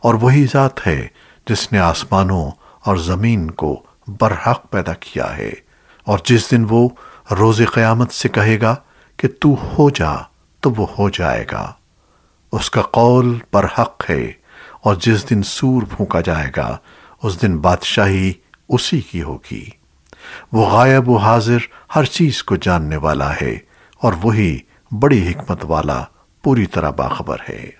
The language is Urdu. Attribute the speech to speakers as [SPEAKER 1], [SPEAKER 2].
[SPEAKER 1] اور وہی ذات ہے جس نے آسمانوں اور زمین کو برحق پیدا کیا ہے۔ اور جس دن وہ روز قیامت سے کہے گا کہ تو ہو جا، تو وہ ہو جائے گا۔ اس کا قول برحق ہے، اور جس دن سور پھونکا جائے گا، اس دن بادشاہی اسی کی ہوگی۔ وہ غائب و حاضر ہر چیز کو جاننے والا ہے، اور وہی بڑی حکمت والا پوری طرح باخبر ہے۔